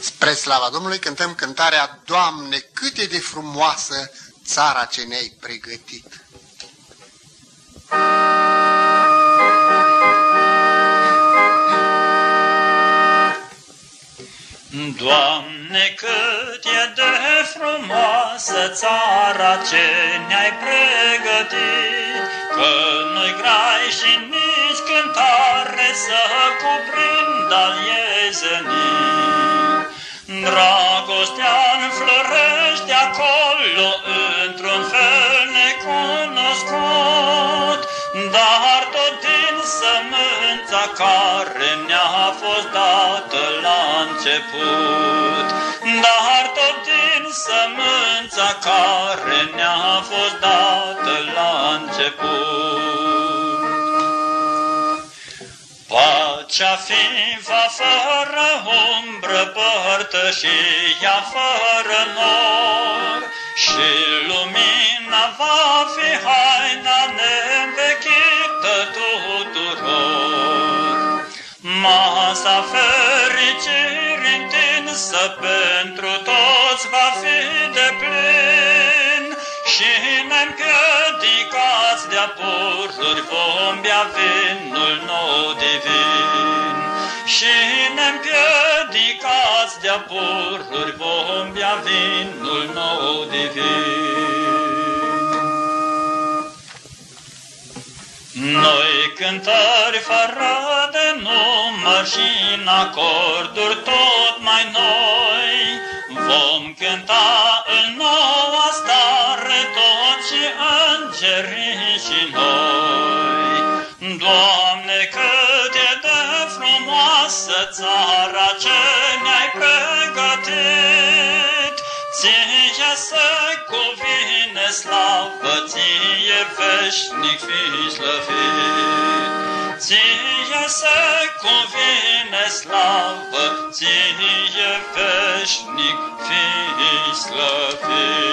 Spre slava Domnului cântăm cântarea Doamne, cât e de frumoasă țara ce ne-ai pregătit. Doamne, cât e de frumoasă țara ce ne-ai pregătit, că noi grai și nici cântare să cuprind al iezenii. Dragostea înflorește acolo într-un fel necunoscut, dar tot din sămânța care ne-a fost dată la început, dar tot din sămânța care ne-a fost dată la început. Pacea fiva fără umbră, părtășia fără nor, și lumina va fi haina neînvechită tuturor. Masa fericirii întinsă pentru toți va fi de plin și neîmpedicați de-a pururi vom bea vinul nou divin. Și neîmpedicați de-a pururi vom bea vinul nou divin. Noi cântări fără de număr și în acorduri tot mai noi, vom cânta în noua stare tot și îngerii și noi. Doamne, cât e de frumoasă țara ce ne-ai pregătit, Ție să cuvine slavă, ție veșnic fi slăvit. Ție să cuvine slavă, ție veșnic fi slăvit.